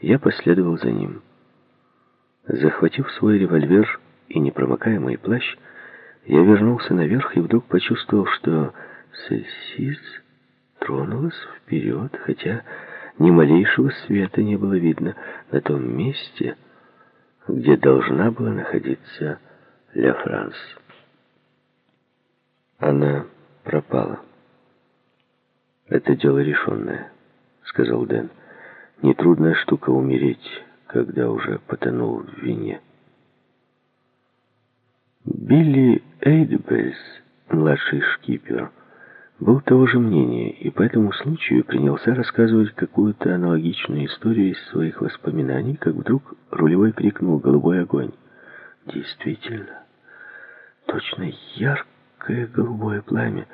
Я последовал за ним. Захватив свой револьвер и непромокаемый плащ, я вернулся наверх и вдруг почувствовал, что Сельсис тронулась вперед, хотя ни малейшего света не было видно на том месте, где должна была находиться Ля Франс. Она пропала. «Это дело решенное», — сказал Дэн. «Нетрудная штука умереть, когда уже потонул в вине». Билли Эйдбельс, младший шкипер, был того же мнения и по этому случаю принялся рассказывать какую-то аналогичную историю из своих воспоминаний, как вдруг рулевой крикнул «Голубой огонь!». Действительно, точно яркое голубое пламя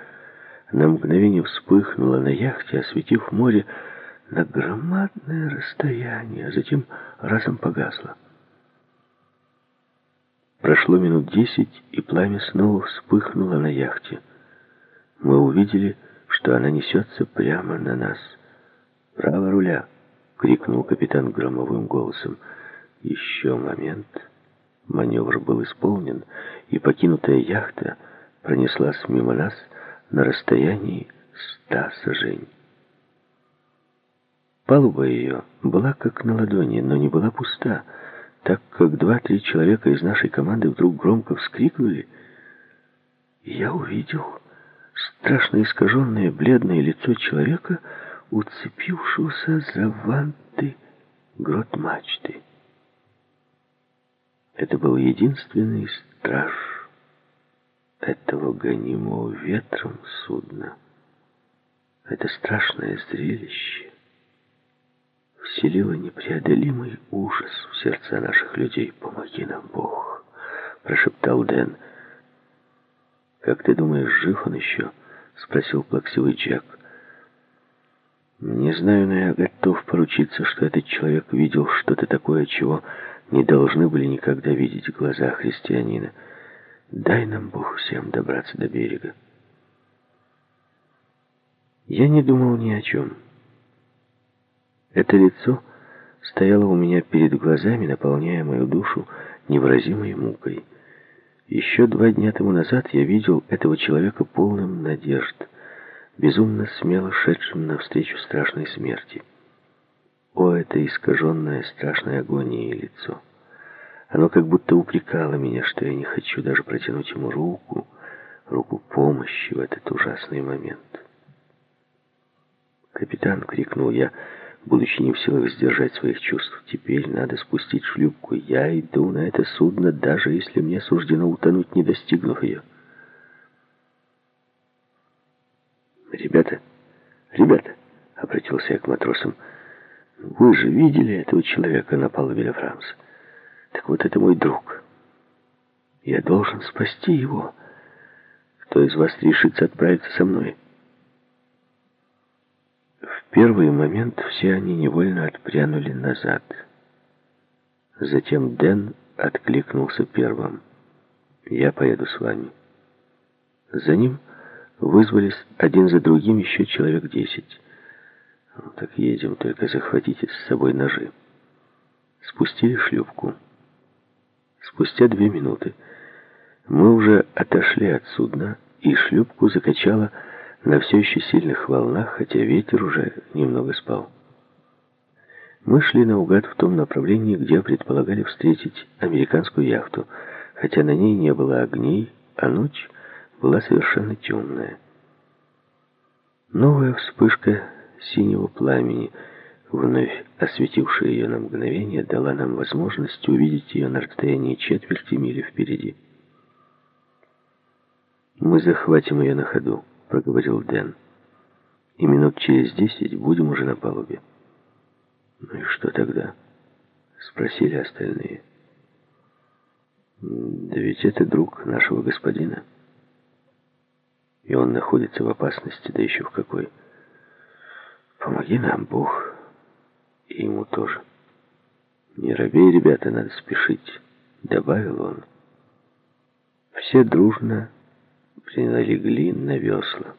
на мгновение вспыхнуло на яхте, осветив море на громадное расстояние, а затем разом погасло. Прошло минут десять, и пламя снова вспыхнуло на яхте. Мы увидели, что она несется прямо на нас. «Право руля!» — крикнул капитан громовым голосом. Еще момент. Маневр был исполнен, и покинутая яхта пронеслась мимо нас на расстоянии ста сажень. Палуба ее была как на ладони, но не была пуста, так как два-три человека из нашей команды вдруг громко вскрикнули, я увидел страшно искаженное бледное лицо человека, уцепившегося за ванты грот мачты. Это был единственный страж этого гонимого ветром судна. Это страшное зрелище вселило непреодолимый ужас в сердца наших людей. «Помоги нам, Бог!» — прошептал Дэн. «Как ты думаешь, жив он еще?» — спросил плаксивый Джек. «Не знаю, но я готов поручиться, что этот человек видел что-то такое, чего не должны были никогда видеть глаза христианина. Дай нам, Бог, всем добраться до берега». Я не думал ни о чем. Это лицо стояло у меня перед глазами, наполняя мою душу невыразимой мукой. Еще два дня тому назад я видел этого человека полным надежд, безумно смело шедшим навстречу страшной смерти. О, это искаженное страшной агонией лицо! Оно как будто упрекало меня, что я не хочу даже протянуть ему руку, руку помощи в этот ужасный момент. «Капитан!» — крикнул я — будучи не в силах сдержать своих чувств. Теперь надо спустить шлюпку. Я иду на это судно, даже если мне суждено утонуть, не достигнув ее. «Ребята, ребята!» — обратился я к матросам. «Вы же видели этого человека на палубе Ля Франс? Так вот это мой друг. Я должен спасти его. Кто из вас решится отправиться со мной?» Первый момент все они невольно отпрянули назад. Затем Дэн откликнулся первым. «Я поеду с вами». За ним вызвались один за другим еще человек десять. Ну, «Так едем, только захватите с собой ножи». Спустили шлюпку. Спустя две минуты мы уже отошли от судна, и шлюпку закачало на все еще сильных волнах, хотя ветер уже немного спал. Мы шли наугад в том направлении, где предполагали встретить американскую яхту, хотя на ней не было огней, а ночь была совершенно темная. Новая вспышка синего пламени, вновь осветившая ее на мгновение, дала нам возможность увидеть ее на расстоянии четверти мили впереди. Мы захватим ее на ходу. — проговорил Дэн. «И минут через десять будем уже на палубе». «Ну и что тогда?» — спросили остальные. «Да ведь это друг нашего господина. И он находится в опасности, да еще в какой. Помоги нам, Бог, и ему тоже. Не робей, ребята, надо спешить», — добавил он. Все дружно приналегли на весла.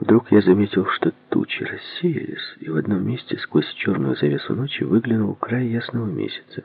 Вдруг я заметил, что тучи рассеялись, и в одном месте сквозь черную завесу ночи выглянул край ясного месяца.